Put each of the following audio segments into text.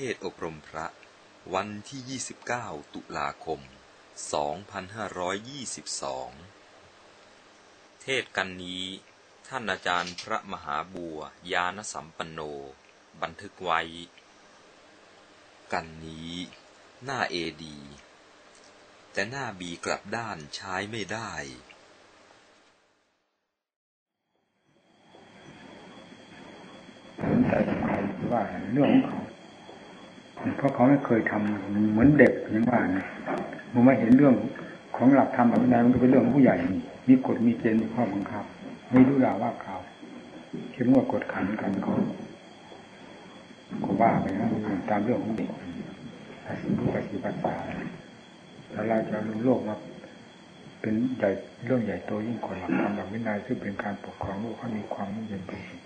เทศอบรมพระ วันที่ 29 ตุลาคม 2522 เทศกันนี้ ท่านอาจารย์พระมหาบัวยานสัมปันโน บันทึกไว้ กันนี้ หน้าเอดี แต่หน้าบีกลับด้านใช้ไม่ได้สนใจกับใครว่าเรื่องของ เพราะเขาไม่เคยทำเหมือนเด็กอย่างว่านะมันไม่เห็นเรื่องของหลักธรรมแบบนั้นมันก็เป็นเรื่องของผู้ใหญ่ มีกฎมีเกณฑ์มีข้อบังคับ ไม่รู้ด่าว่าเขาเข้มงวดกฎขันกันเขาก็ว่าไปนะตามเรื่องของเด็กปฏิบัติภาษาแล้วเราจะรู้โลกมาเป็นใหญ่เรื่องใหญ่โตยิ่งกว่าหลักธรรมแบบวินัยซึ่งเป็นการปกครองโลกเขามีความมุ่งเย็นเป็นสุข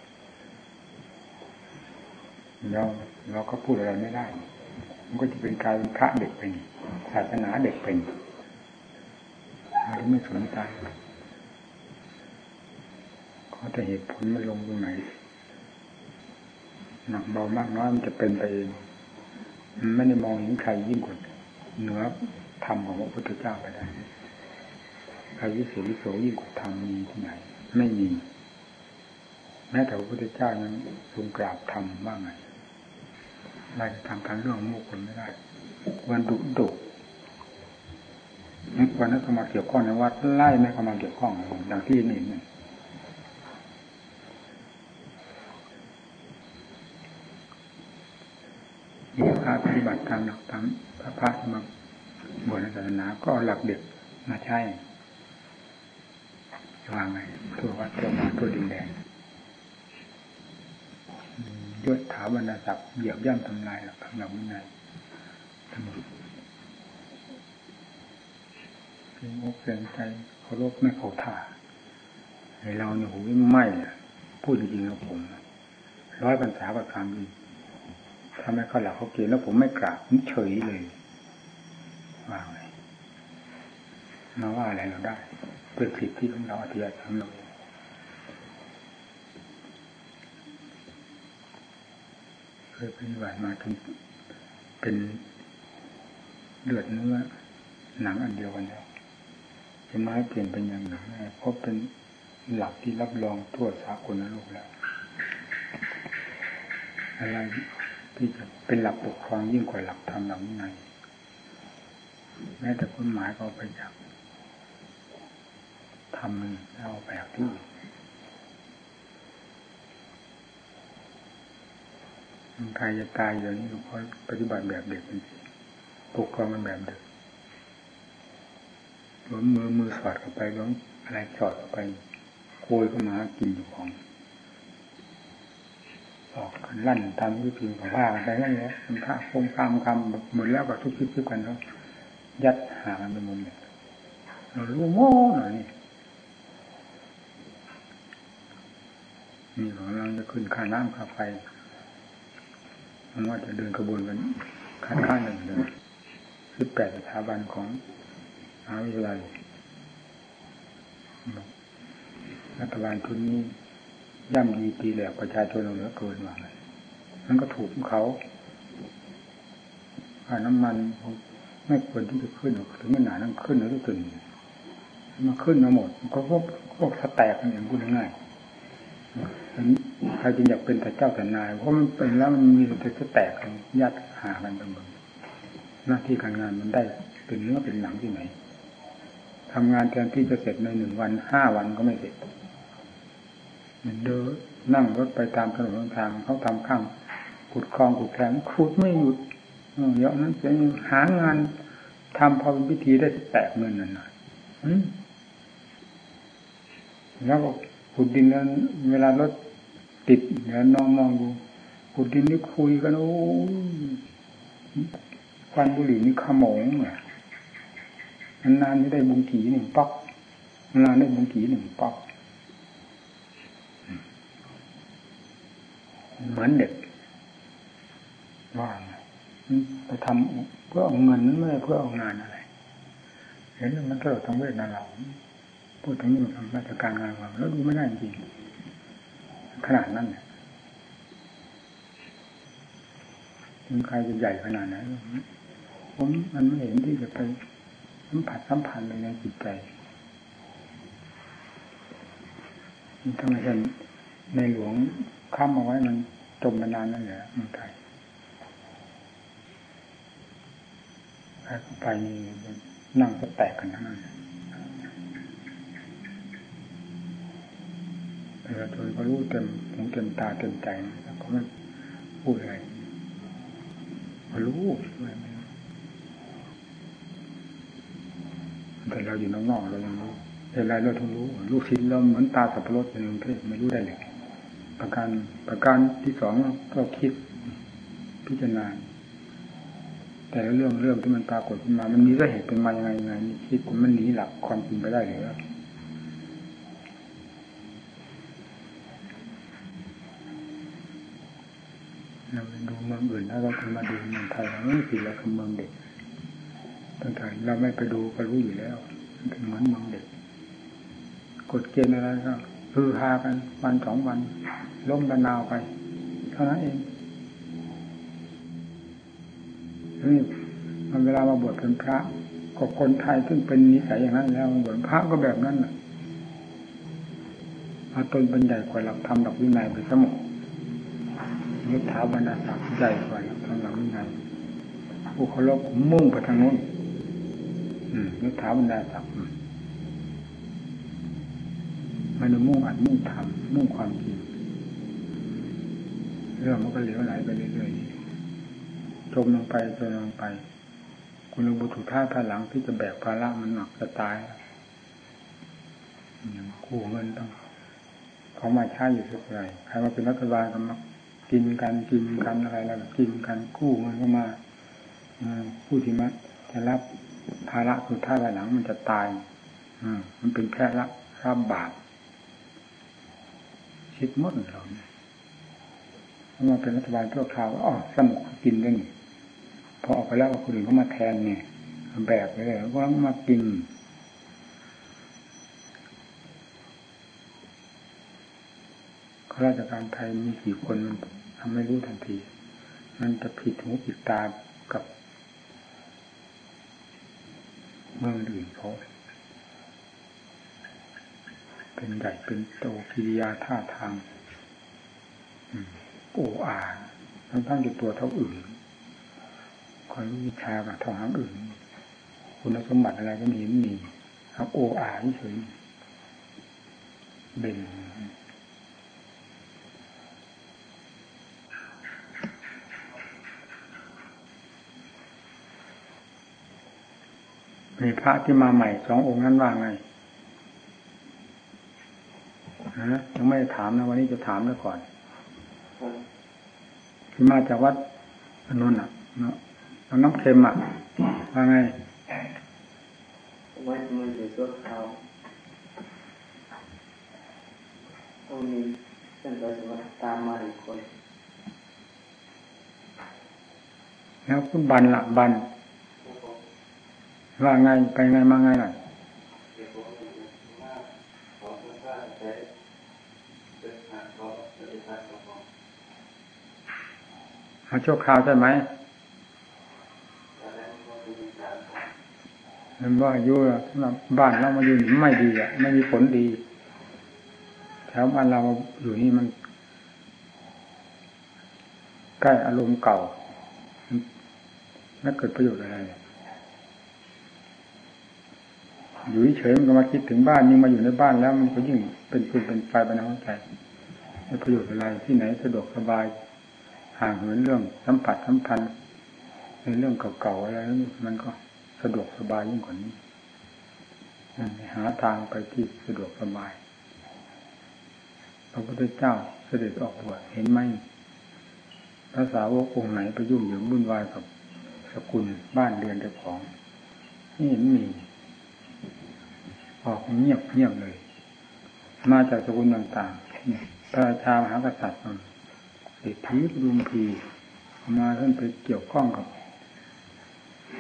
เราเราก็พูดอะไรไม่ได้ มันก็จะเป็นกลายเป็นพระเด็กเป็นศาสนาเด็กเป็นเราไม่สนใจเขาแต่เหตุผลมันลงตรงไหนหนักเบามากน้อยมันจะเป็นไปเองมันไม่ได้มองเห็นใครยิ่งกว่าเหนือธรรมของพระพุทธเจ้าไปได้ใครวิเศษวิโสยิ่งกว่าธรรมมีที่ไหน ไม่มีแม้แต่พระพุทธเจ้ายังทรงกราบธรรมบ้างไง เราจะทำการเรื่องมุคนไม่ได้ควรดุดุไม่ควรนักมาเกี่ยวข้องในวัดไล่ไม่เข้ามาเกี่ยวข้องอย่างที่นี่นี่มีพระปฏิบัติตามหลักธรรมพระพระที่มาบวชในศาสนาก็หลักเด็กมาใช้วางไงตัววัดตัวมาตัวดินแดง ยศถาบรรดาศักดิ์เหยียบย่ำทำลายหลักธรรมวินัยทั้งหมดเพียงอกเพียงใจเคารพไม่เขาท่าในเราเนี่ยหูไม่เนี่ยพูดจริงๆนะผมร้อยพรรษาประการดีถ้าไม่เขาหลักเขาเกณฑ์แล้วผมไม่กราบผมเฉยเลยว่าไงมาว่าอะไรเราได้เป็นสิทธิของเราอธิยาของเรา เคยปฏิบัติมาจนเป็นเลือดเนื้อหนังอันเดียวกันแล้วเป็นไม้เปลี่ยนเป็นอย่างหนึ่งเพราะเป็นหลักที่รับรองทั่วสากลโลกแล้ว อะไรที่จะเป็นหลักปกครองยิ่งกว่าหลักธรรมหลักวินัยแม้แต่กฎหมายก็ไปจากทำแล้วไปจากที่อื่นมัน ใครจะตายอย่างนี้เพราะปฏิบัติแบบเด็กจริงปกครองมันแบบเด็กล้มมือมือสอดเข้าไปล้มอะไรสอดเข้าไปโคยเข้ามากินอยู่ของออกกันลั่นตามวิธีของผ้าอะไรนั่นแหละมันผ้าคงคำคำหมดแล้วก็ทุกทิศทุกกันแล้วยัดหากันไปหมดเลยเรารู้โม่หน่อยนี่นี่ของเราจะขึ้นค่าน้ำค่าไฟ มันว่าจะเดินกระบวนกันขั้นขั้นหนึ่งเลยสิบแปดสถาบันของมหาวิทยาลัยรัฐบาลทุนนี้ย่ำดีตีแหลกประชาชนเหลือเกินว่าไงมันก็ถูกของเขาค่าน้ำมันไม่ควรที่จะขึ้นถึงขนาดนั้นขึ้นแล้วทุกตึงมาขึ้นมาหมดก็พวกพวกสแตกกันอย่างพูดง่าย ใครจึงอยากเป็นแต่เจ้าแต่นาย เพราะมันเป็นแล้วมันมีแต่จะแตกยัดหากันไปหมดหน้าที่การงานมันได้เป็นเนื้อเป็นหนังที่ไหนทำงานแทนที่จะเสร็จในหนึ่งวันห้าวันก็ไม่เสร็จมันเดินนั่งรถไปตามถนนทางเขาทำข้างขุดคลองขุดแทงขุดไม่หยุดเยอะนั้นเสียหางานทำพอเป็นพิธีได้แตกเงินนั่นน่ะแล้วก็ ขุดดินนั้นเวลารถติดเดี๋ยวน้องมองดูขุดดินนี่คุยกันโอ้ควันบุหรี่นี่ขมงเนี่ยนานๆไม่ได้บุงกีหนึ่งป๊อกนานได้บุงกีหนึ่งป๊อกเหมือนเด็กว่าไปทำเพื่อเอาเงินนั้นไม่ได้เพื่อเอางานอะไร เห็นมันเกิดทางเวทนาเรา พูดถึงเรื่งทำราชการงานเราแล้วดูไม่ได้จริงขนาดนั้นเนี่ยถึงใครจะใหญ่ขนาดไหนผมมันไม่เห็นที่จะไปสัมผัสสัมพันธ์เลยในจิตใจทำไมฉันในหลวงค้ำเอาไว้มันจมมานานนั่นแหละเมืองไทยใครไปนี่นั่งก็แตกกันทั้งนั้น ประชาชนก็รู้เต็มหูเต็มตาเต็มใจแล้วก็ไม่พูดอะไรก็รู้ไม่ไม่แต่เราอยู่นอกๆเรายังรู้เห็นไรเราต้องรู้ลูกชิ้นเราเหมือนตาสับปะรดในกรุงเทไม่รู้ได้เลยประการประการที่สองก็คิดพิจารณาแต่เรื่องเรื่องที่มันปรากฏขึ้นมา มันมีสาเหตุเป็นมายังไงยังไงนี่คิดมันหนีหลักความจริงไปได้หรือ เราไปดูเมืองอื่นแล้วเราคนมาดูเมืองไทยเราไม่ผิดแล้วคือเมืองเด็กตั้งแต่เราไม่ไปดูก็รู้อยู่แล้วเหมือนเมืองเด็กกฎเกณฑ์อะไรก็ฮือฮากันวันสองวันล้มกันาวไป เท่านั้นเองนี่มันเวลามาบวชเป็นพระก็คนไทยซึ่งเป็นนิสัยอย่างนั้น แล้วบวชพระก็แบบนั้นแหละมาตนเป็นใหญ่กว่าหลักธรรมหลักวินัยไปสมอง ยุทธาบรรดาศักดิ์ใหญ่กว่าหลักธรรมหลักวินัยผู้เคารพมุ่งไปทางโน้นยุทธาบรรดาศักดิ์มันมุ่งอัดมุ่งทำมุ่งความจริงเรื่องมันก็เหลวไหลไปเรื่อยๆจมลงไปจมลงไป คุณลุงบุตรท่าภายหลังที่จะแบกภาระมันหนักจะตายอย่างกู้เงินต้องเขามาใช้อยู่สักไรใครมาเป็นรัฐบาลก็มา กินกันกินกันอะไรแล้วกินกันกู้เงินเข้ามาผู้ที่มาจะรับภาระสุดท้ายภายหลังมันจะตายอืมันเป็นแค่ละรับบาปคิดมดเราเนี่ยมาเป็นรัฐบาลทั่วคราวอ๋อสมุกกินด้วยนี่พอออกไปแล้วคนอื่นเขามาแทนเนี่ยแบกไปเลยแล้วก็มากินข้า ราชการไทยมีกี่คนมันทำไม่รู้ทันที มันจะผิดหูผิดตากับเมืองอื่นเขาเป็นใหญ่เป็นโตกิริยาท่าทางโอ้อาทั้งทั้งอยู่ตัวเท่าอื่นคอยรู้วิชากับทางอื่น คุณสมบัติอะไรก็มีมีครับโอ้อาเฉยเบ่ง มีพระที่มาใหม่สององค์นั้นว่าไงฮะยังไม่ได้ถามนะวันนี้จะถามแล้วก่อนที่มาจากวัดอนุนอะเนาะน้ำเค็มอะว่าไงวัดมือถือตัวเขาต้องมีท่านก็จะว่าตามมาอีกคนแล้วคุณบันละบัน ว่าไงไปไงมาไงหน่อยมาชั่วคราวใช่ไหมมันว่าอยู่บบ้านเรามาอยู่ไม่ดีอะไม่มีผลดีแถวบ้านเราอยู่นี่มัน ใกล้อารมณ์เก่า ไม่เกิดประโยชน์อะไร อยู่เฉยมันก็มาคิดถึงบ้านยิ่งมาอยู่ในบ้านแล้วมันก็ยิ่งเป็นฟืนเป็นไฟไปในหัวใจไม่ประโยชน์อะไรที่ไหนสะดวกสบาย ห่างเหินเรื่องสัมผัสสัมพันธ์ในเรื่องเก่าๆอะไรนั้นมันก็สะดวกสบายยิ่งกว่านี้หาทางไปที่สะดวกสบายพระพุทธเจ้าเสด็จออกบวชเห็นไหมภาษาวกองไหนไปยุ่งเหยิงวุ่นวายกับสกุลบ้านเรือนเจ้าของ นี่เห็นมี ออกเงียบเงียบเลย มาจากสกุลต่างๆพระราชามหากษัตริย์เศรษฐีรุมพีมาท่านไปเกี่ยวข้องกับ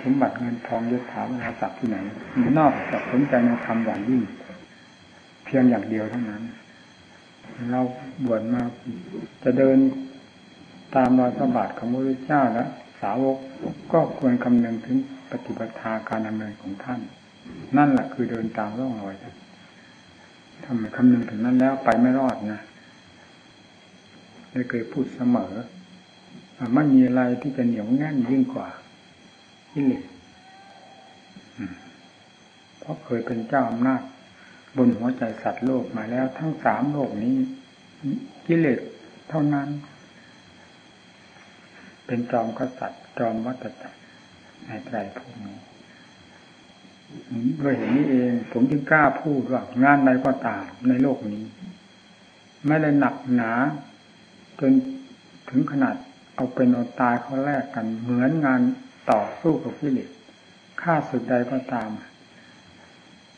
สมบัติเงินทองยศถาบรรดาศักดิ์ที่ไหน นอกจากสนใจในธรรมอย่างยิ่ง เพียงอย่างเดียวเท่านั้น เราบวชมาจะเดินตามรอยพระบาทของพระพุทธเจ้าแล้วสาวกก็ควรคำนึงถึงปฏิบัติาการดำเนินของท่าน นั่นแหละคือเดินตามร่องรอยท่านทำไมคำนึงถึงนั้นแล้วไปไม่รอดนะได้เคยพูดเสมอไม่มีอะไรที่จะเหนียวแน่นยิ่งกว่ากิเลสเพราะเคยเป็นเจ้าอำนาจบนหัวใจสัตว์โลกมาแล้วทั้งสามโลกนี้ กิเลสเท่านั้น เป็นจอมกษัตริย์จอมวัตจักรในไตรภูมิ ด้วยเห็นนี้เอง ผมจึงกล้าพูดว่างานใดก็ตามในโลกนี้ ไม่ได้หนักหนา จนถึงขนาดเอาเป็นเอาตายเขาแลกกัน เหมือนงานต่อสู้กับกิเลสฆ่าสุดใดก็ตาม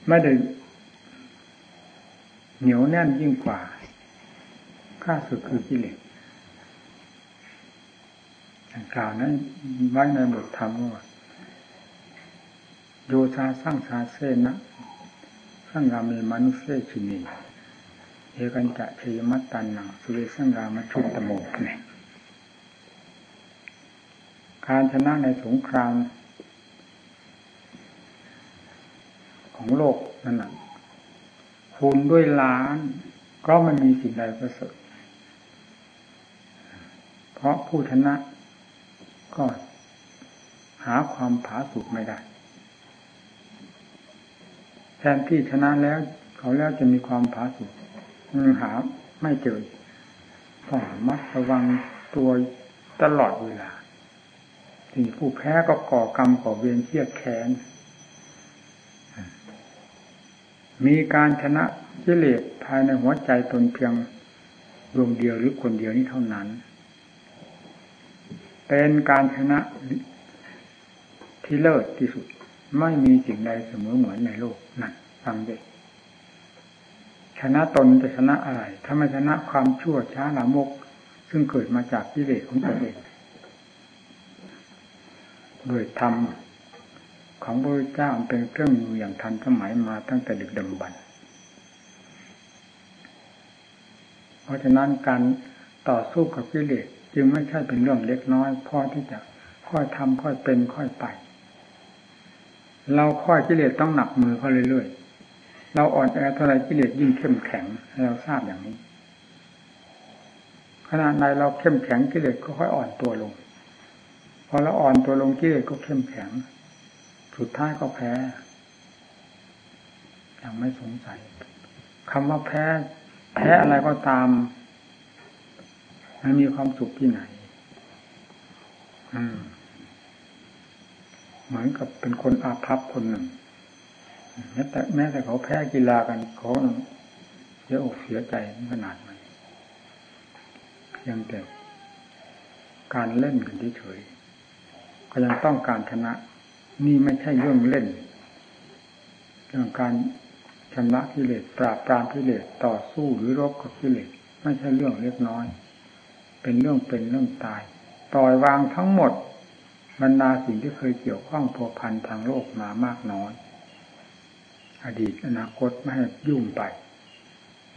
ไม่ได้เหนียวแน่นยิ่งกว่าฆ่าสุดคือกิเลสกล่าวนั้นไว้ในบทธรรมว่า โยชาสร้างชาเสนะสร้างรามีมนุษย์ชินีเอกันจะเชยมัตตันนังสุเรสังรามชุตตโมกเนี่ยการชนะในสงคราม ของโลกนั่นแหะคูณด้วยล้าน ก็มันมีสิ่งใดประเสริฐเพราะผู้ชนะก็หาความผาสุกไม่ได้ ทนที่ชนะแล้วเขาแล้วจะมีความผาสุกหาไม่เจอต้องมัดระวังตัวตลอดเวลาที่ผู้แพ้ก็ก่อกรรมก่อเวรเทียดแค้นมีการชนะกิเลสภายในหัวใจตนเพียงดวงเดียวหรือคนเดียวนี้เท่านั้น เป็นการชนะที่เลิศที่สุด ไม่มีสิ่งใดเสมอเหมือนในโลกนั่นฟังเด็กชนะตนจะชนะอะไร ถ้าไม่ชนะความชั่วช้าหลามก ซึ่งเกิดมาจากกิเลสของตนเองโดยธรรมของพระเจ้าเป็นเครื่องมืออย่างทันสมัยมาตั้งแต่ดึกดำบรรเพราะฉะนั้นการต่อสู้กับกิเลสจึงไม่ใช่เป็นเรื่องเล็กน้อยพอที่จะค่อยทำค่อยเป็นค่อยไป เราค่อยกิเลสต้องหนักมือเขาเรื่อยๆ เราอ่อนแอเท่าไรกิเลสยิ่งเข้มแข็งให้เราทราบอย่างนี้ขนาดใดเราเข้มแข็งกิเลสก็ค่อยอ่อนตัวลง พอเราอ่อนตัวลงกิเลสก็เข้มแข็ง สุดท้ายก็แพ้อยังไม่สงสัยคำว่าแพ้ แพ้อะไรก็ตามมันมีความสุขที่ไหน อืม เหมือนกับเป็นคนอาภัพคนหนึ่งแม้แต่แม้แต่เขาแพ้กีฬากันเขาเสียอกเสียใจขนาดไหนยังแต่การเล่นกันเฉยก็ยังต้องการชนะ นี่ไม่ใช่เรื่องเล่น เรื่องการชำระกิเลสปราบปรามกิเลสต่อสู้หรือรบกับกิเลสไม่ใช่เรื่องเล็กน้อย เป็นเรื่องเป็นเรื่องตายปล่อยวางทั้งหมด บรรดาสิ่งที่เคยเกี่ยวข้องพัวพันทางโลกมามากน้อย อดีตอนาคตไม่ให้ยุ่งไป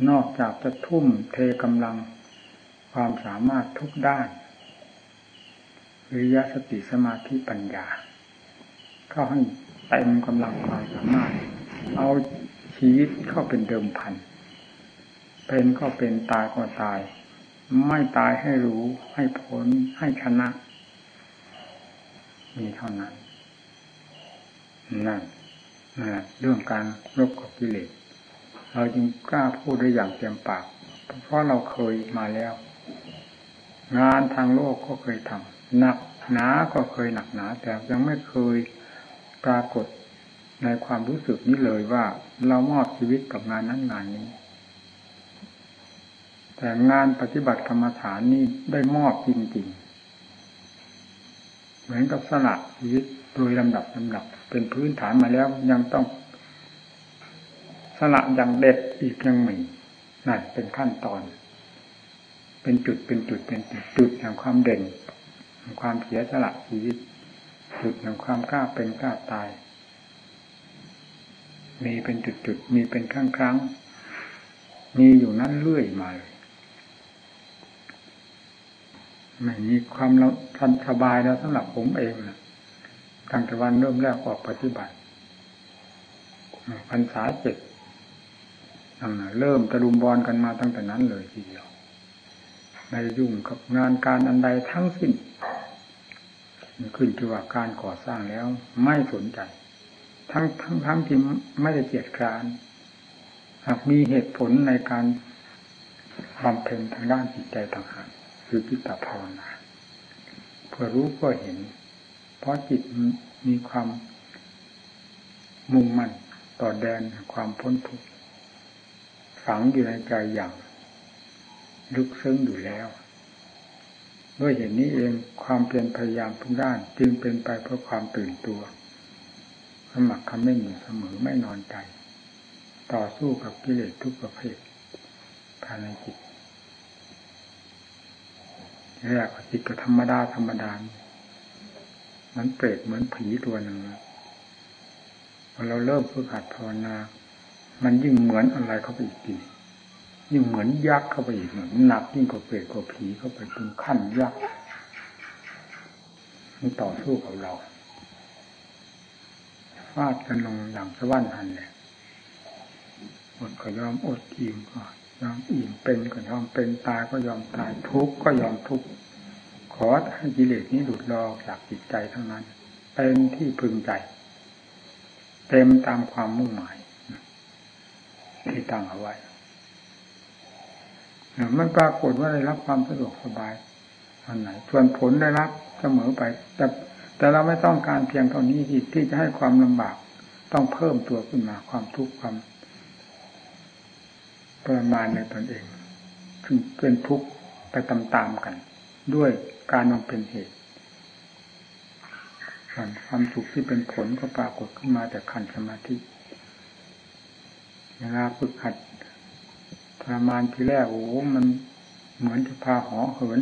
นอกจากจะทุ่มเทกำลังความสามารถทุกด้านวิริยะสติสมาธิปัญญา เข้าให้เต็มกำลังความสามารถ เอาชีวิตเข้าเป็นเดิมพัน เป็นก็เป็นตายก็ตาย ไม่ตายให้รู้ให้พ้นให้ชนะ มีเท่านั้นนั่นนะเรื่องการรบกับกิเลสเราจึงกล้าพูดได้อย่างเต็มปาก เพราะเราเคยมาแล้ว งานทางโลกก็เคยทำหนักหนาก็เคยหนักหนา แต่ยังไม่เคยปรากฏในความรู้สึกนี้เลยว่า เรามอบชีวิตกับงานนั้นงานนี้ แต่งานปฏิบัติกรรมฐานนี้ได้มอบจริงๆ เหมือนกับสละชีวิตโดยลำดับลำดับ เป็นพื้นฐานมาแล้วยังต้อง สละอย่างเด็ดอีกยังไม่นั่นเป็นขั้นตอน เป็นจุดเป็นจุดเป็นจุดจุดแห่งความเด่นความเสียสละชีวิตจุดแห่งความกล้าเป็นกล้าตาย มีเป็นจุดๆมีเป็นครั้งครั้งมีอยู่นั้นเรื่อยมา ไม่มีความเราทันสบายแล้วสำหรับผมเองตั้งแต่วันเริ่มแรกออกปฏิบัติพรรษาเจ็ดนั่นเริ่มตะลุมบอลกันมาตั้งแต่นั้นเลยทีเดียวไม่ยุ่งกับงานการอันใดทั้งสิ้นขึ้นที่ว่าการก่อสร้างแล้วไม่สนใจ ทั้งทั้งทั้งที่ไม่ได้เกียดคร้านหากมีเหตุผลในการบำเพ็ญทางด้านจิตใจต่างหาก คือจิตภาวนาเพื่อรู้เพื่อเห็น เพราะจิตมีความมุ่งมั่นต่อแดนความพ้นทุกข์ฝังอยู่ในใจอย่าง ลึกซึ้งอยู่แล้วด้วยเหตุนี้เองความเพียรพยายามทุกด้าน จึงเป็นไปเพื่อความตื่นตัวสมัครคำไม่หนีเสมอไม่นอนใจ ต่อสู้กับกิเลสทุกประเภทภายในจิต แรกจิตก็ธรรมดาธรรมดามันเปรตเหมือนผีตัวหนึ่งพอเราเริ่มฝึกหัดภาวนา มันยิ่งเหมือนอะไรเข้าไปอีกทียิ่งเหมือนยักษ์เข้าไปอีกเหมือนหนักยิ่งกว่าเปรตกว่าผีเข้าไปถึงขั้นยักษ์มันต่อสู้กับเราฟาดกันลงหลังสวรรค์หันเลยอดก็ยอมอดอิ่มก็ ยอมอิ่มเป็นก็ยอมเป็นตายก็ยอมตายทุกข์ก็ยอมทุกข์ขอให้กิเลสนี้หลุดลอกจากจิตใจทั้งนั้น เป็นที่พึงใจ เต็มตามความมุ่งหมายที่ตั้งเอาไว้มันปรากฏว่าได้รับความสะดวกสบายอันไหนส่วนผลได้รับเสมอไป แต่แต่เราไม่ต้องการเพียงเท่านี้ที่ที่จะให้ความลำบาก ต้องเพิ่มตัวขึ้นมาความทุกข์ความ ประมาณในตนเองซึ่งเป็นทุกข์ไปตามๆกัน ด้วยการมองเป็นเหตุส่วนความสุขที่เป็นผลก็ปรากฏขึ้นมาแต่ขันสมาธิเวลาฝึกหัดทรมานทีแรกโอ้มันเหมือนจะพาหอเหิน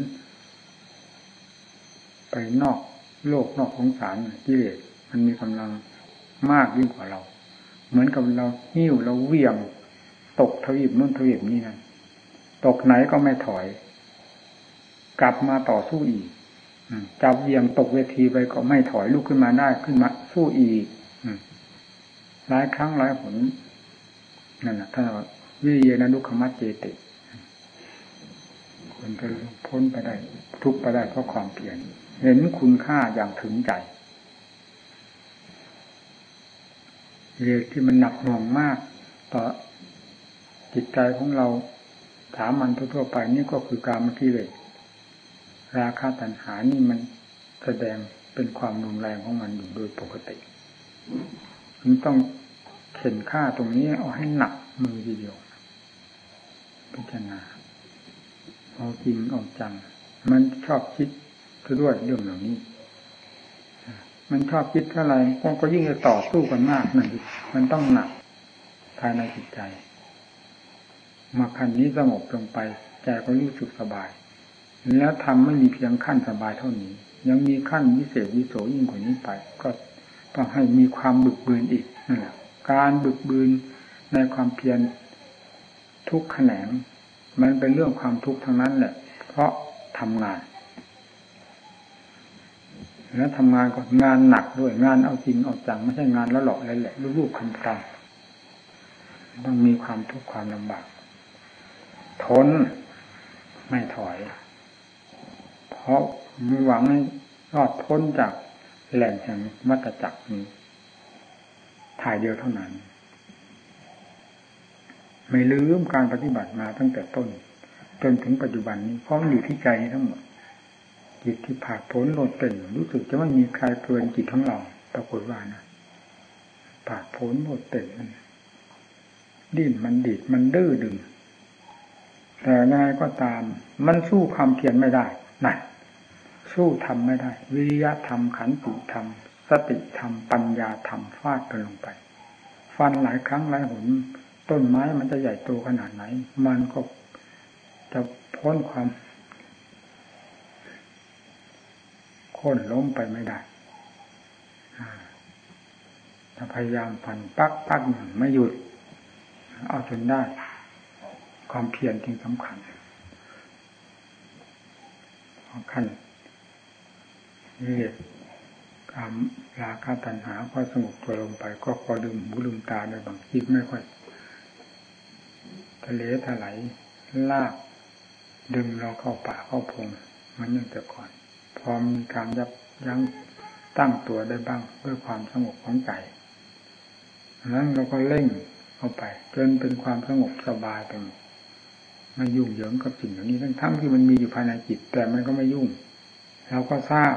ไปนอกโลกนอกของสารกิเลสมันมีกำลังมากยิ่งกว่าเรา เหมือนกับเราหิ้วเราเวี่ยง ตกทวีปนู่นทวีปนี่นั่นตกไหนก็ไม่ถอย กลับมาต่อสู้อีกจับเวียงตกเวทีไปก็ไม่ถอยลุกขึ้นมาได้ขึ้นมาสู้อีกหลายครั้งหลายผลนั่นแหละถ้าวิเยนะลุคมัตเจติคนจะพ้นไปได้ ทุกไปได้เพราะความเพียรเห็นคุณค่าอย่างถึงใจเหตุที่มันหนักหน่วงมาก ต่อ จิตใจของเราถามมันทั่วๆไปนี่ก็คือการมกิเลสราคาตัณหานี่มันแสดงเป็นความรุนแรงของมันอยู่โดยปกติมันต้องเข็นค่าตรงนี้เอาให้หนักมือทีเดียวพิจารณาเอาจริงเอาจัง มันชอบคิดด้วยเรื่องเหล่านี้ มันชอบคิดเท่าไหร่ก็ยิ่งจะต่อสู้กันมากนั่นมันต้องหนักภายในจิตใจ มาขั้นนี้สงบลงไปใจก็รู้สึกสบาย แล้วทำไม่มีเพียงขั้นสบายเท่านี้ ยังมีขั้นวิเศษวิโสยิ่งกว่านี้ไป ก็ต้องให้มีความบึกบืนอีกนั่นแหละการบึกบืนในความเพียรทุกแขนง มันเป็นเรื่องความทุกข์ทั้งนั้นแหละ เพราะทำงาน แล้วทำงานก็งานหนักด้วยงานเอาจริงเอาจังไม่ใช่งานแล้วหลอกอะไรแหละรูปๆคำคำต้องมีความทุกข์ความลำบาก ทนไม่ถอย เพราะมีหวังให้รอดพ้นจากแหล่งแห่งมัตจักรนี้ถ่ายเดียวเท่านั้น ไม่ลืมการปฏิบัติมาตั้งแต่ต้น จนถึงปัจจุบันนี้พราะมันอยู่ที่ใจทั้งหมดจิตที่ผ่าพ้นโลดเต็มรู้สึกจะไม่มีใครเกินจิตของเราปรากฏว่านะผ่าพ้นโลดเต็มมันดิ้นมันดิดมันดื้อดึง แต่ยังไงก็ตาม มันสู้ความเพียรไม่ได้นั่นสู้ทำไม่ได้ วิริยะธรรมขันติธรรม สติธรรม ปัญญาธรรมฟาดกันลงไป ฟันหลายครั้งหลายหน ต้นไม้มันจะใหญ่โตขนาดไหน มันก็จะพ้นความโค่นล้มไปไม่ได้ถ้าพยายามฟันปักปักหนึ่งไม่หยุด เอาจนได้ ความเพียรจึงสำคัญพอขั้นนี่การราคาตัณหาก็สงบตัวลงไป ก็พอลืมหูลืมตาในบางทีไม่ค่อยทะเลถลายลากดึงเราเข้าป่าเข้าพงมันยังแต่ก่อน พอมีการยับยั้งตั้งตัวได้บ้างด้วยความสงบของใจนั้นเราก็เร่งเข้าไปจนเป็นความสงบสบายไปหมด ไม่ยุ่งเหยิงกับสิ่งเหล่านี้ทั้งทั้งที่มันมีอยู่ภายในจิต แต่มันก็ไม่ยุ่งเราก็ทราบ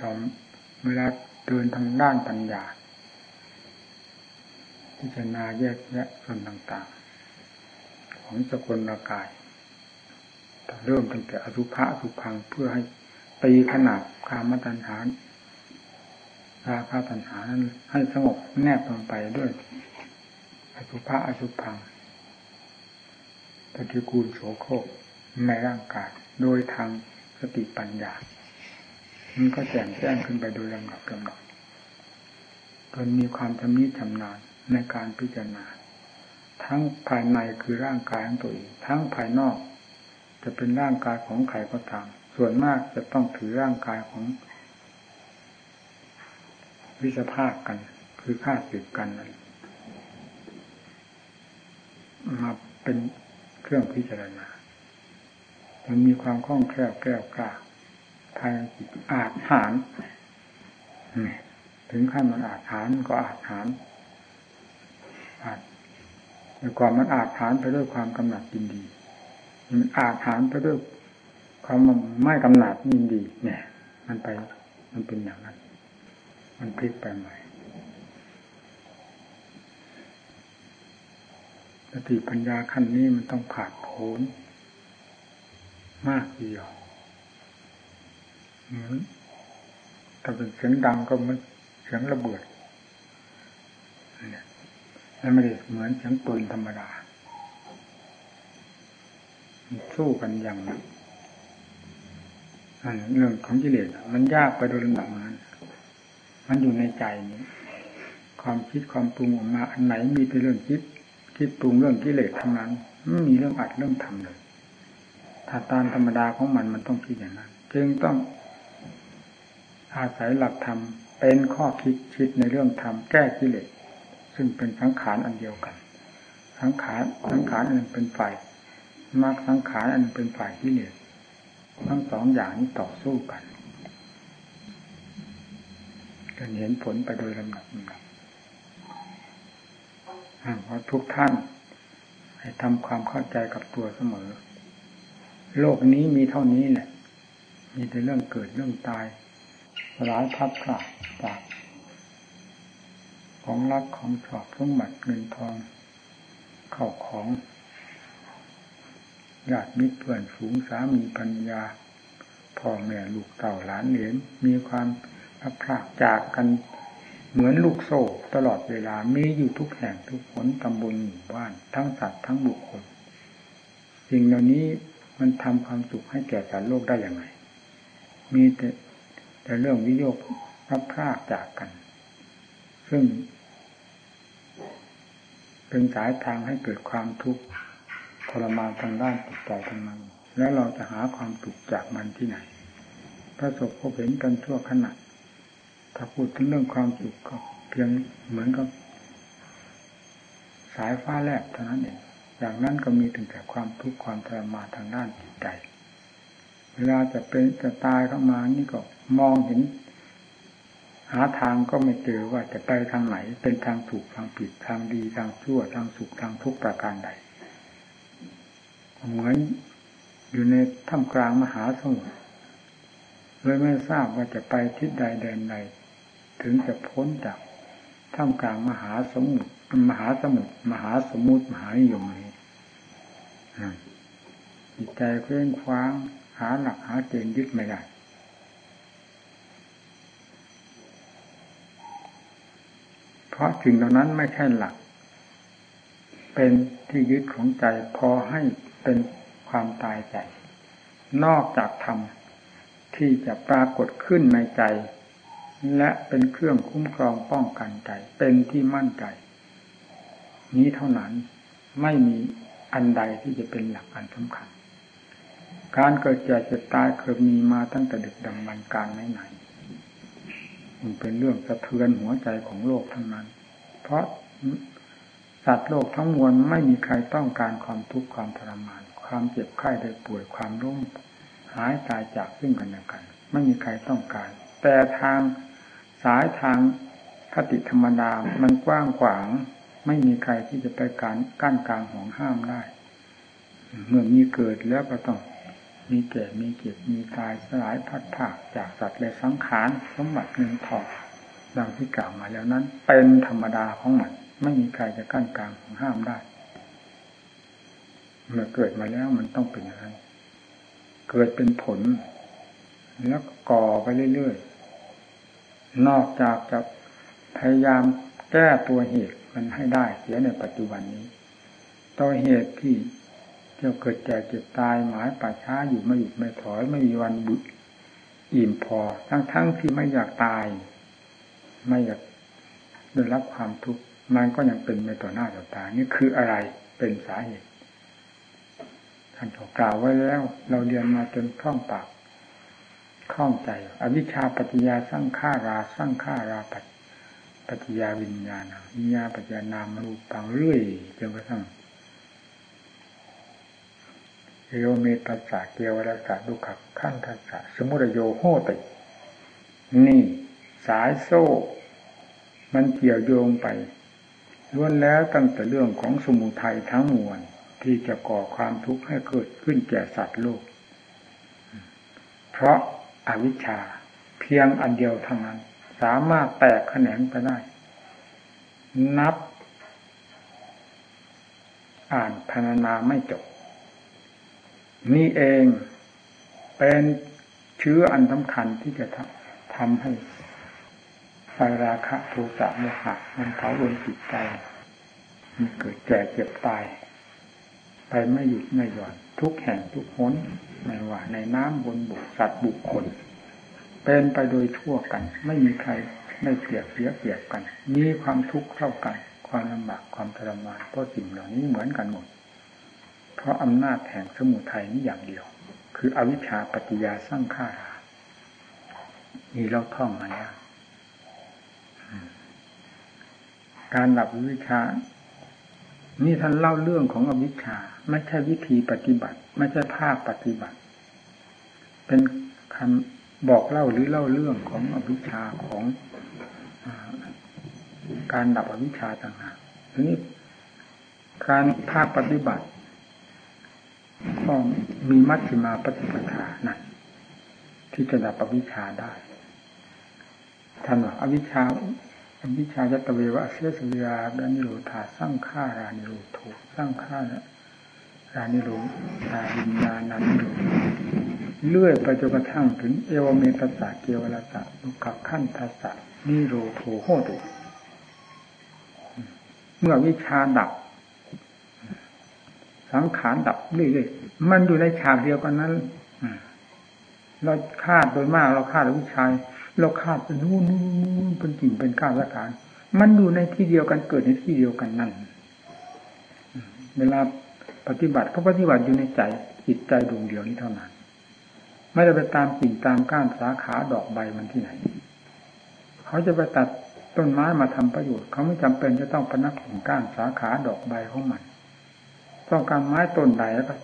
ตอนเวลาเดินทางด้านปัญญาพิจารณาแยกแยะส่วนต่างๆ ของสกุลกายเริ่มตั้งแต่อสุภะสุพังเพื่อให้ตีขนาดคามตัญหาราคาตัญหานั้นให้สงบแนบลงไปด้วย อสุภะอสุพังปฏิกูลโสโครกในร่างกายโดยทางสติปัญญา มันก็แจ่มแจ้งขึ้นไปโดยลำดับลำดับจนมีความชำนิชำนาญในการพิจารณา ทั้งภายในคือร่างกายของตัวเองทั้งภายนอก จะเป็นร่างกายของใครก็ตาม ส่วนมากจะต้องถือร่างกายของ วิสภาคกัน คือค่าสืบกันนั้น มาเป็นเครื่องพิจารณา มันมีความคล่องแคล่วแก้วกล้าภายในจิตอาจหารถึงขั้นมันอาจหารก็อาจหารอาจแต่ก่อนมันอาจหารไปด้วยความกำหนัดยินดี มันอาจหารไปด้วยความไม่กำหนัดยินดี เนี่ย มันไป มันเป็นอย่างนั้น มันพลิกไปใหม่ส ติปัญญาขั้นนี้มันต้องผ่านโผนมากเดียวเหมือนถ้าเป็นเสียงดังก็มันเสียงระเบิดนี่แล้วไม่ได้เหมือนเสียงปืนธรรมดาสู้กันอย่างนั้นอันเรื่องของกิเลสมันยากไปโดยลำดับนั้นมันอยู่ในใจนี้ ความคิดความปรุงออกมา อันไหนมีแต่เรื่องคิด คิดปรุงเรื่องกิเลสทั้งนั้นไม่มีเรื่องอัดเรื่องทำเลย ถ้าตามธรรมดาของมันมันต้องคิดอย่างนั้น จึงต้องอาศัยหลักธรรมเป็นข้อคิดคิดในเรื่องธรรมแก้กิเลสซึ่งเป็นสังขารอันเดียวกัน สังขารสังขารอันเป็นฝ่ายมรรคสังขารอันเป็นฝ่ายกิเลสทั้งสองอย่างนี้ต่อสู้กันจนเห็นผลไปโดยลำดับลำดับ เพราะทุกท่าน ให้ทำความเข้าใจกับตัวเสมอ โลกนี้มีเท่านี้แหละ มีแต่เรื่องเกิดเรื่องตายร้ายพับพลาดจากของรักของชอบสมบัติเงินทองเข้าของญาติมิตรเพื่อนฝูงสามีปัญญาพ่อแม่ลูกเต่าหลานเหลนมีความพับพลาดจากกัน เหมือนลูกโซ่ตลอดเวลามีอยู่ทุกแห่งทุกคนตำบลหมู่บ้านทั้งสัตว์ทั้งบุคคลสิ่งเหล่านี้มันทำความสุขให้แก่สารโลกได้อย่างไรมีแต่แต่เรื่องวิโยครับพรากจากกัน ซึ่ง เป็นสายทางให้เกิดความทุกข์ทรมานทางด้านจิตใจทางนั้นแล้วเราจะหาความสุขจากมันที่ไหนประสบพบเห็นกันชั่วขณะ ถ้าพูดถึงเรื่องความสุขก็เพียงเหมือนกับ สายฟ้าแลบเท่านั้นเองอย่างนั้นก็มีถึงแต่ความทุกข์ความทรมานทางด้านจิตใจ เวลาจะเป็นจะตายเข้ามานี่ก็มองเห็น หาทางก็ไม่เจอว่าจะไปทางไหน เป็นทางถูกทางผิดทางดีทางชั่วทางสุขทางทุกประการใด เหมือนอยู่ในท่ามกลางมหาสมุทรเลยไม่ทราบว่าจะไปทิศใดแดนใด ถึงจะพ้นจากท่ามกลางมหาสมุทรมหาสมุทรมหาสมุทรมหานิยมนี้จิตใจเคร่งคว้าง หาหลักหาเกณฑ์ยึดไม่ได้เพราะสิ่งเหล่านั้นไม่ใช่หลัก เป็นที่ยึดของใจพอให้เป็นความตายใจ นอกจากธรรมที่จะปรากฏขึ้นในใจ และเป็นเครื่องคุ้มครองป้องกันใจ เป็นที่มั่นใจ นี้เท่านั้นไม่มีอันใดที่จะเป็นหลักอันสำคัญ การเกิดแก่เจ็บตายเคยมีมาตั้งแต่ดึกดำบรรการไหนๆมันเป็นเรื่องสะเทือนหัวใจของโลกทั้งนั้น เพราะสัตว์โลกทั้งมวลไม่มีใครต้องการความทุกข์ความทรมาน ความเจ็บไข้ได้ป่วยความร่มหายตายจากซึ่งกันและกัน ไม่มีใครต้องการ แต่ทาง สายทางคติธรรมดา มันกว้างขวาง ไม่มีใครที่จะไปการกั้นกลางของห้ามได้เมื่อมีเกิดแล้วก็ต้องมีแก่มีเก็บมีตายสลายพัดผากจากสัตว์และสังขารสมบัติเงินทองดังที่กล่าวมาแล้วนั้น เป็นธรรมดาของมัน ไม่มีใครจะกั้นกลางของห้ามได้ เมื่อเกิดมาแล้วมันต้องเป็นอย่างนั้นเกิดเป็นผล แล้วก่อไปเรื่อย นอกจากจะพยายามแก้ตัวเหตุมันให้ได้เสียในปัจจุบันนี้ ตัวเหตุที่จะเกิดแก่เจ็บตายหมายป่าช้าอยู่ไม่หยุดไม่ถอยไม่มีวันบุอิ่มพอ ทั้งๆทที่ไม่อยากตาย ไม่อยากได้รับความทุกข์มันก็ยังเป็นในต่อหน้าต่อตานี่คืออะไรเป็นสาเหตุท่านกล่าวไว้แล้ว เราเรียนมาจนคล่องปาก คล่องใจ อวิชชาปัจจยาสร้างฆ่าราสร้างฆ่าราปัจปัจจยาวิญญาณวิญญาปัจจานามรูปังเรื่อยจนกระทั่งเโยเมตัสสะเกวรสะดุขขั้นทัสสะสมุทโยโหตินี่ สายโซ่ มันเกี่ยวโยงไปล้วนแล้วตั้งแต่เรื่องของสมุทัยทั้งมวลที่จะก่อความทุกข์ให้เกิดขึ้นแก่สัตว์โลก เพราะ อวิชชา เพียงอันเดียวเท่านั้น สามารถแตกแขนงไปได้ นับ อ่านพรรณนาไม่จบ นี่เองเป็นเชื้ออันสำคัญที่จะทำให้ไฟราคะโทสะโมหะมันเผาลนจิตใจมีเกิดแก่เจ็บตาย ไปไม่หยุดไม่หย่อน ทุกแห่งทุกหนไม่ว่าในน้ำบนบกสัตว์บุคคล เป็นไปโดยทั่วกัน ไม่มีใครไม่เปรียบเสียเปรียบกัน มีความทุกข์เท่ากัน ความลำบากความทรมานเพราะสิ่งเหล่านี้เหมือนกันหมด เพราะอำนาจแห่งสมุทัยนี้อย่างเดียว คืออวิชชาปฏิยาสร้างข้ารานี่เราท่องมาแล้วการหลับวิชา นี่ท่านเล่าเรื่องของอวิชชาไม่ใช่วิธีปฏิบัติ ไม่ใช่ภาคปฏิบัติ เป็นคำบอกเล่าหรือเล่าเรื่องของอวิชชาของอการดับอวิชชาต่างหากทีนี้การภาคปฏิบัติก็มีมัชฌิมาปฏิปทานั่นที่จะดับอวิชชาได้ท่านว่าอวิชชา วิชาจตเววะเสสวิราดานิโรธาสร้างฆ่ารานิโรโทสร้างฆ่ารานิโรธาวิญญาณานิโรเลื่อยไปจนกระทั่งถึงเอวเมตสะเกวรสะลุกขั้นทัสสะนิโรโทโหตุเมื่อวิชาดับ สังขารดับเรื่อยๆมันอยู่ในฉากเดียวกันนั้นเราคาดโดยมากเราคาดวิชัย เราคาดเป็นนู่นนู่นเป็นกิ่งเป็นก้าวละการ มันอยู่ในที่เดียวกันเกิดในที่เดียวกันนั่นเวลาปฏิบัติก็ปฏิบัติอยู่ในใจจิตใจดวงเดียวนี้เท่านั้น ไม่ได้ไปตามกิ่งตามก้านสาขาดอกใบมันที่ไหน เขาจะไปตัดต้นไม้มาทำประโยชน์เขาไม่จำเป็นจะต้องพนักกิ่งก้านสาขาดอกใบของมัน ต้องการไม้ต้นใดแล้วก็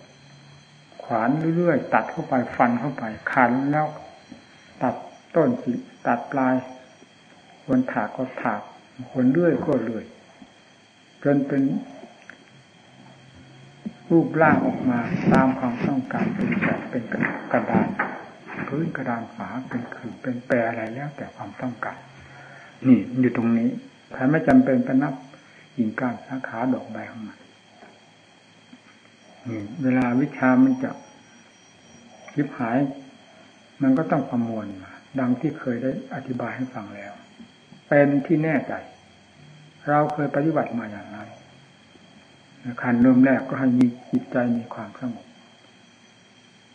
ขวานเรื่อยๆตัดเข้าไปฟันเข้าไปขันแล้ว ต้นสิตัดปลายคนถากก็ถากคนเลื่อยก็เลื่อยจนเป็นรูปร่างออกมาตามความต้องการเป็นแบบเป็นกระดานพื้นกระดานฝาเป็นคือเป็นแปรอะไรแล้วแต่ความต้องการ นี่อยู่ตรงนี้ใครไม่จำเป็นไปนับหิ่งก้านสาขาดอกใบของมันนี่เวลาวิชามันจะคิบหาย มันก็ต้องประมวลมา ดังที่เคยได้อธิบายให้ฟังแล้ว เป็นที่แน่ใจ เราเคยปฏิบัติมาอย่างนั้นขันเริ่มแรกก็ให้มีจิตใจมีความสงบ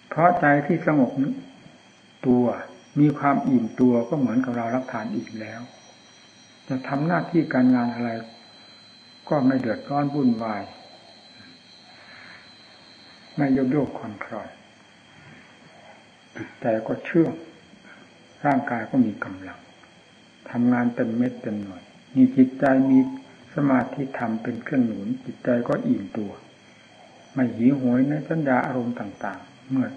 เพราะใจที่สงบตัวมีความอิ่มตัวก็เหมือนกับเรารับทานอิ่มแล้ว จะทำหน้าที่การงานอะไร ก็ไม่เดือดร้อนวุ่นวาย ไม่โยกโยกคอนคลอยจิตใจก็เชื่อง ร่างกายก็มีกำลังทำงานเต็มเม็ดเต็มหน่วย มีจิตใจมีสมาธิธรรมเป็นเครื่องหนุน จิตใจก็อิ่มตัวไม่หิวโหยในสัญญาอารมณ์ต่างๆ เมื่อ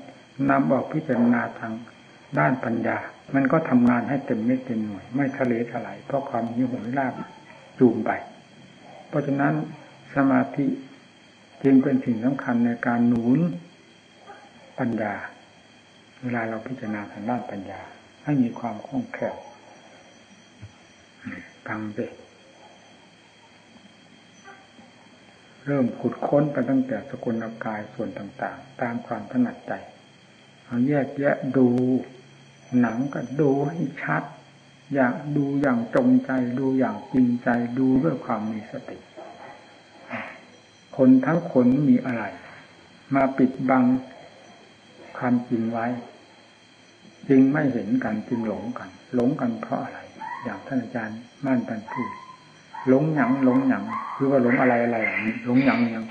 นำออกพิจารณาทางด้านปัญญา มันก็ทำงานให้เต็มเม็ดเต็มหน่วย ไม่ทะเลทลายเพราะความหิวโหยลาบจูงไป เพราะฉะนั้นสมาธิจึงเป็นสิ่งสำคัญในการหนุนปัญญา เวลาเราพิจารณาทางด้านปัญญา ให้มีความคล่องแคล่วฟังไปเริ่มขุดค้นไปตั้งแต่สกุลกายส่วนต่าง ๆ ตามความถนัดใจเอาแยกแยะดูหนังก็ดูให้ชัด อย่างดูอย่างจงใจ ดูอย่างจริงใจดูด้วยความมีสติ คนทั้งคนมีอะไร มาปิดบังความจริงไว้ จึงไม่เห็นกันจึงหลงกัน หลงกันเพราะอะไร อย่างท่านอาจารย์มั่นตันพูดหลงหยังหลงหยังคือว่าหลงอะไรอะไรหลงหยังยัง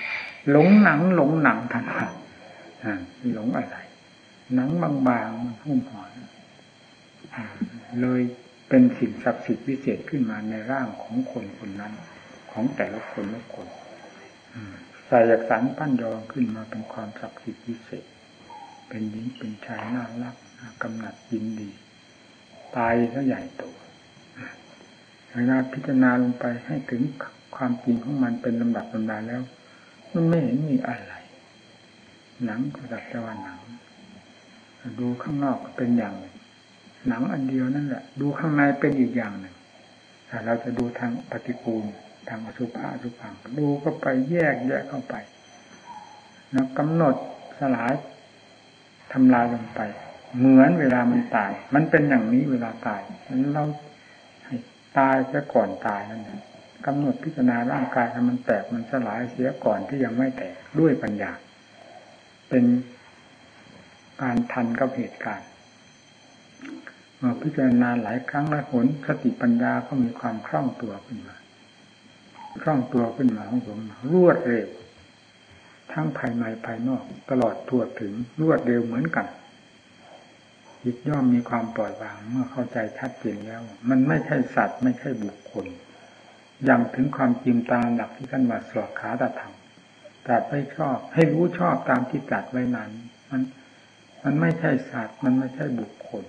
หลงหนังหลงหนังทันทีหลงอะไร หนังบางๆมันหุ้มห่อเลยเป็นสิ่งศักดิ์สิทธิ์พิเศษขึ้นมาในร่างของคนคนนั้น ของแต่ละคนละคนใส่จากสารปั้นยอขึ้นมาเป็นความศักดิ์สิทธิ์พิเศษ เป็นหญิงเป็นชายน่ารัก กำหนัดยินดี ตายซะใหญ่โตเวลาพิจารณาลงไปให้ถึงความจริงของมันเป็นลำดับลำดาแล้ว มันไม่เห็นมีอะไร หนังก็ดับแต่ว่าหนัง ดูข้างนอกก็เป็นอย่างหนึ่งหนังอันเดียวนั่นแหละ ดูข้างในเป็นอีกอย่างหนึ่งแต่เราจะดูทางปฏิปูลทางอสุภะอสุพังดูก็ไปแยกแยกเข้าไปแล้วกำหนดสลายทำลายลงไป เหมือนเวลามันตาย มันเป็นอย่างนี้เวลาตายเราตายซะก่อนตายนั่นกำหนดพิจารณาร่างกายให้มันแตกมันสลายเสียก่อนที่ยังไม่แตกด้วยปัญญา เป็นการทันกับเหตุการณ์เมื่อพิจารณาหลายครั้งหลายหนสติปัญญาก็มีความคล่องตัวขึ้นมาคล่องตัวขึ้นมาของผมรวดเร็ว ทั้งภายในภายนอก ตลอดทั่วถึงรวดเร็วเหมือนกัน จิตย่อมมีความปล่อยวางเมื่อเข้าใจชัดเจนแล้ว มันไม่ใช่สัตว์ไม่ใช่บุคคลยังถึงความจริงตามหลักที่ท่านว่าสวดขาตธรรมตรัสไม่ชอบ ให้รู้ชอบตามที่ตรัสไว้นั้น มันมันไม่ใช่สัตว์มันไม่ใช่บุคคล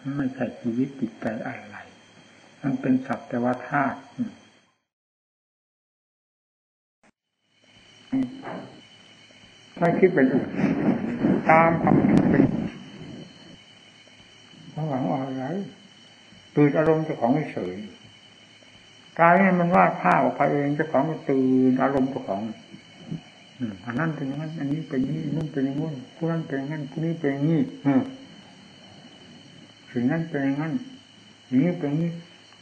มันไม่ใช่ชีวิตจิตใจอะไร มันเป็นสัตว์แต่ว่าธาตุไม่คิดไปอื่นตามความเป็น หวังอะไรตื่นอารมณ์เจ้าของเฉยกายนี่มันวาดภาพออกไปเองเจ้าของตื่นอารมณ์เจ้าของอันนั้นเป็นอย่างนั้น อันนี้เป็นนี้นู่นเป็นอย่างนู้นผู้นั้นเป็นอย่างนั้นผู้นี้เป็นอย่างนี้สิ่งนั้นเป็นอย่างนั้นอย่างนี้เป็นนี้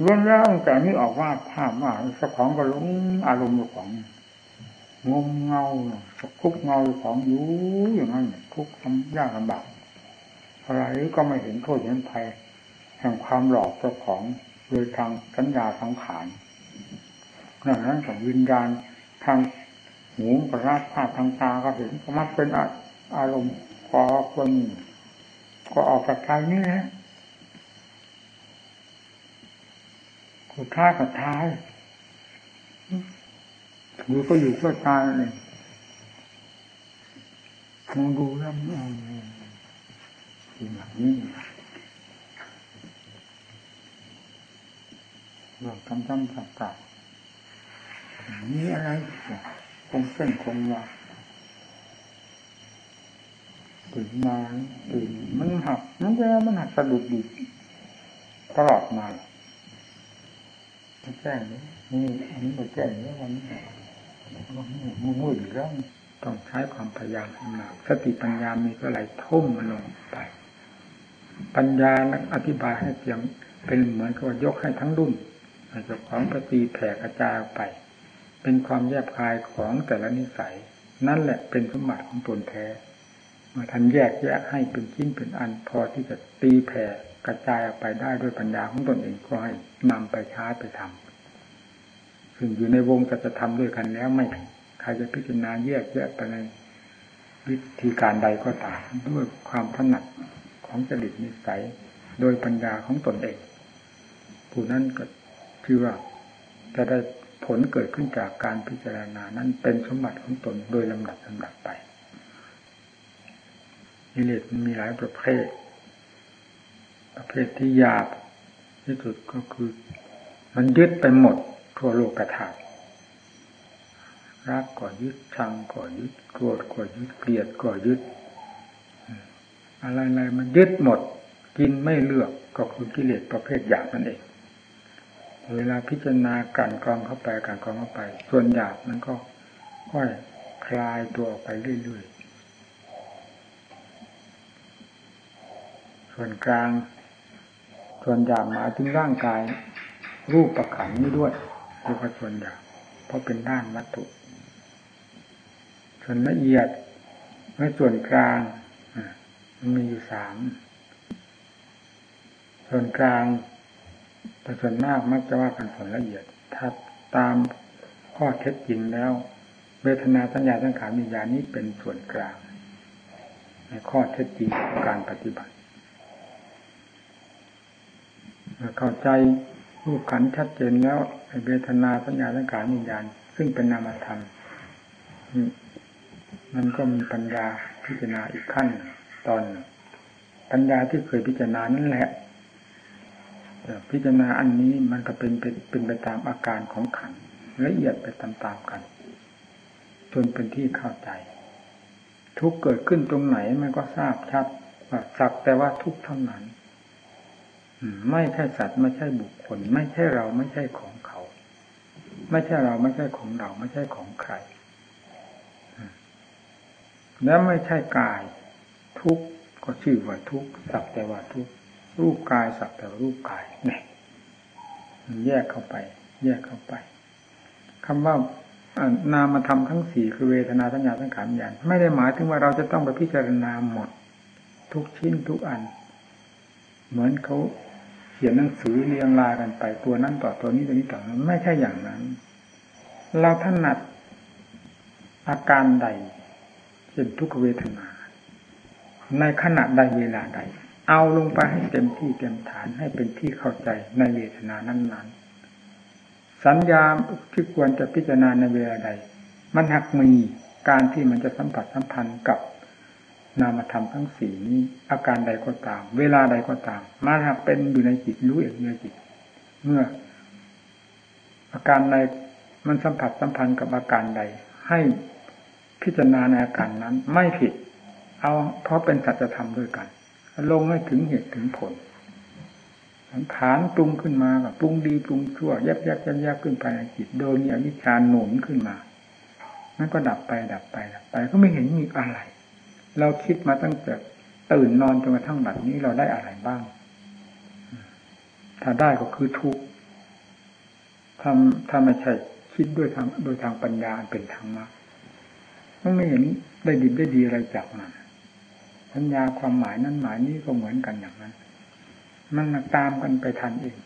ล้วนแล้วแต่นี้ออกว่าภาพว่าเจ้าของก็ลงอารมณ์เจ้าของงมเงาคุกเงาของอยู่อย่างนั้นทุกทำยากลำบาก อะไรก็ไม่เห็นโทษเห็นภัยแห่งความหลอกเจ้าของโดยทางสัญญาสังขารนั่นนั้นของวิญญาณทางหูกระราภาพทางตาก็เห็นก็มักเป็นอารมณ์พอคนก็ออกจากใจนี่นะกุท้ากับท้ายดูก็อยู่ก็ตายเลยมองดูแล้ว สิ่งแบบนี้เรื่องจำจำต่างๆนี่อะไรคงเส้นคงวาตื่นมาตื่นมันหักมันจะมันหักสะดุดดิตลอดมาแจ้งนี่นี่อันนี้มาแจ้งแล้ววันนี้มันมืดอีกแล้วต้องใช้ความพยายามมากสติปัญญามีก็ไหลทุ่มมันลงไป ปัญญาอธิบายให้เพียงเป็นเหมือนกับยกให้ทั้งรุ่นเจ้าของปฏิแผ่กระจายออกไป เป็นความแยบคายของแต่ละนิสัย นั่นแหละเป็นสมบัติของตนแท้มาทันแยกแยะให้เป็นชิ้นเป็นอันพอที่จะตีแผ่กระจายออกไปได้ด้วยปัญญาของตนเองก็ให้นำไปช้าไปทำซึ่งอยู่ในวงจะจะทำด้วยกันแล้วไม่ใครจะพิจารณาแยกแยะไปในวิธีการใดก็ตามด้วยความถนัด ของจริตนิสัย โดยปัญญาของตนเองผู้นั้นก็คือว่าจะได้ผลเกิดขึ้นจากการพิจารณานั้นเป็นสมบัติของตนโดยลำดับลำดับไปกิเลสมีหลายประเภท ประเภทที่หยาบที่สุดก็คือ มันยึดไปหมดทั่วโลกธาตุรักก็ยึดชังก็ยึดโกรธก็ยึดเกลียดก็ยึด อะไรๆมันยึดหมด กินไม่เลือกก็คือกิเลสประเภทหยาบนั่นเอง เวลาพิจารณาการกรองเข้าไปการกรองเข้าไป ส่วนหยาบมันก็ค่อยคลายตัวออกไปเรื่อยๆ ส่วนกลาง ส่วนหยาบมาถึงร่างกาย รูปประขันนี้ด้วยเรียกว่าส่วนหยาบเพราะเป็นด้านวัตถุ ส่วนละเอียดและส่วนกลาง มันมีอยู่สาม ส่วนกลาง แต่ส่วนมากมักจะว่ากันส่วนละเอียด ถ้าตามข้อเท็จจริงแล้ว เวทนาสัญญาสังขารวิญญาณนี้เป็นส่วนกลาง ในข้อเท็จจริงของการปฏิบัติเข้าใจรูปขันชัดเจนแล้วเวทนาสัญญาสังขารวิญญาณ ซึ่งเป็นนามธรรมมันก็มีปัญญาพิจารณาอีกขั้น ตอนปัญญาที่เคยพิจารณานั่นแหละพิจารณาอันนี้มันก็เป็นเป็นเป็นไปตามอาการของขันละเอียดไปตามๆกัน จนเป็นที่เข้าใจ ทุกเกิดขึ้นตรงไหนมันก็ทราบชัดว่าสักแต่ว่าทุกเท่านั้นไม่ใช่สัตว์ไม่ใช่บุคคล ไม่ใช่เราไม่ใช่ของเขา ไม่ใช่เราไม่ใช่ของเราไม่ใช่ของใคร และไม่ใช่กาย ทุกก็ชื่อว่าทุกสักแต่ว่าทุกรูปกายสักแต่ว่ารูปกายเนี่ยแยกเข้าไป แยกเข้าไปคำว่านามธรรมทั้งสี่คือเวทนาสัญญาสังขารวิญญาณไม่ได้หมายถึงว่าเราจะต้องไปพิจารณาหมด ทุกชิ้นทุกอัน เหมือนเขาเขียนหนังสือเรียงรายกันไปตัวนั้นต่อตัวนี้ตัวนี้ต่อนั้นไม่ใช่อย่างนั้น เราถนัดอาการใดเช่นทุกเวทนา ในขณะใดเวลาใด เอาลงไปให้เต็มที่เต็มฐานให้เป็นที่เข้าใจในเวทนานั้นๆ สัญญาที่ควรจะพิจารณาในเวลาใด มันหักมีการที่มันจะสัมผัสสัมพันธ์กับนามธรรมทั้งสี่นี้อาการใดก็ตาม เวลาใดก็ตามมาหากเป็นอยู่ในจิตรู้เองในจิต เมื่อ อาการใดมันสัมผัสสัมพันธ์กับอาการใด ให้พิจารณาในอาการนั้นไม่ผิด เอาเพราะเป็นสัจธรรมด้วยกัน ลงให้ถึงเหตุถึงผลสังขารปรุงขึ้นมากับปรุงดีปรุงชั่วแยบแยบแยบแยบขึ้นไปในจิตโดยมีอวิชชาหนุนขึ้นมานั่นก็ดับไปดับไปดับไปก็ไม่เห็นมีอะไร เราคิดมาตั้งแต่ตื่นนอนจนกระทั่งแบบนี้เราได้อะไรบ้าง ถ้าได้ก็คือทุกถ้าถ้าไม่ใช่คิดด้วยทางโดยทางปัญญาเป็นทางมรรคมันไม่เห็นได้ดีได้ดีอะไรจากมัน ปัญญาความหมายนั้นหมายนี้ก็เหมือนกันอย่างนั้น มันตามกันไปทันเอง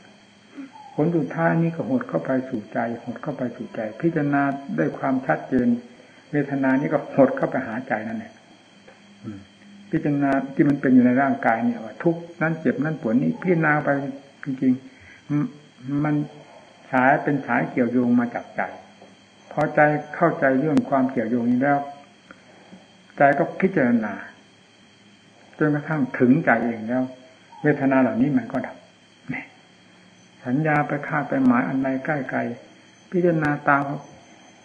ผลสุดท้ายนี้ก็หดเข้าไปสู่ใจหดเข้าไปสู่ใจ พิจารณาด้วยความชัดเจนเวทนานี้ก็หดเข้าไปหาใจนั่นแหละพิจารณาที่มันเป็นอยู่ในร่างกายเนี่ยว่าทุกนั่นเจ็บนั่นปวดนี้พิจารณาไปจริงๆมันฉายเป็นฉายเกี่ยวโยงมาจากใจพอใจเข้าใจเรื่องความเกี่ยวโยงนี้แล้ว ใจก็พิจารณา จนกระทั่งถึงใจเองแล้ว เวทนาเหล่านี้มันก็ดับสัญญาไปคาดไปหมายอันใดใกล้ไกลพิจารณาตาม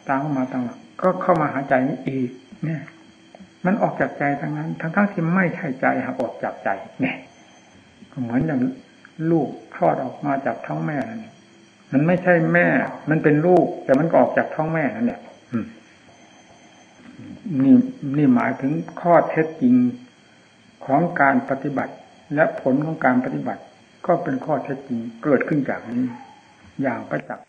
ตามเข้ามาตามหลักก็เข้ามาหาใจนี้อีกเนี่ย มันออกจากใจทั้งนั้น ทั้งทั้งที่ไม่ใช่ใจหากออกจากใจ เนี่ยเหมือนอย่างลูกคลอดออกมาจากท้องแม่นั่นมันไม่ใช่แม่ มันเป็นลูก แต่มันก็ออกจากท้องแม่นั่นแหละนี่นี่หมายถึงข้อเท็จจริง ของการปฏิบัติ และผลของการปฏิบัติ ก็เป็นข้อเท็จจริงเกิดขึ้นจากนี้ อย่างประจักษ์